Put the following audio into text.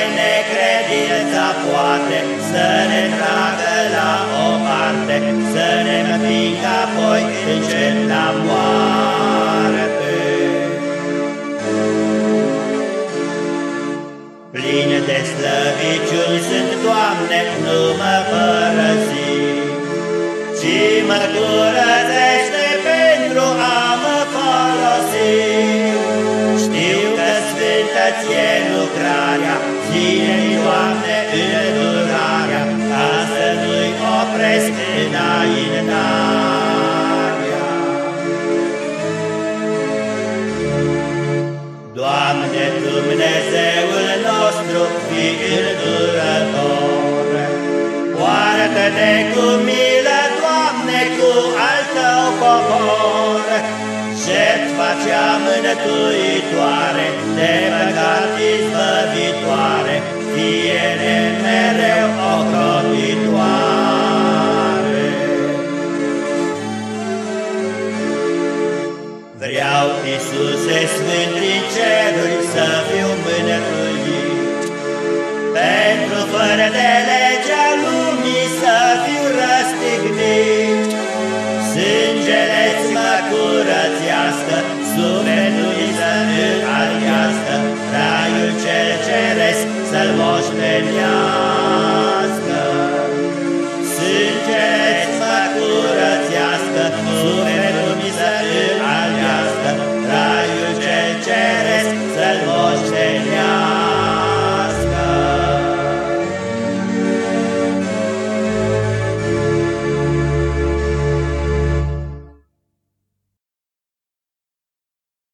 numai necredința poate să ne tragă la o parte, să ne împingă apoi încet la moarte. Pline de slăbiciuni sunt, Doamne, nu mă părăsi, ci mă curățește ție lucrarea, ține Doamne, îndurarea, ca să nu-i opresc înaintarea. Doamne, Dumnezeul nostru, fi îndurător, poartă-te cu milă, Doamne, cu al tău popor, jertfa cea mânătuitoare, de păcat Vreau, Iisuse Sfânt din ceruri, să fiu mânătuit, pentru fără de legea lumii să fiu răstignit. Sângele-ți mă curățească,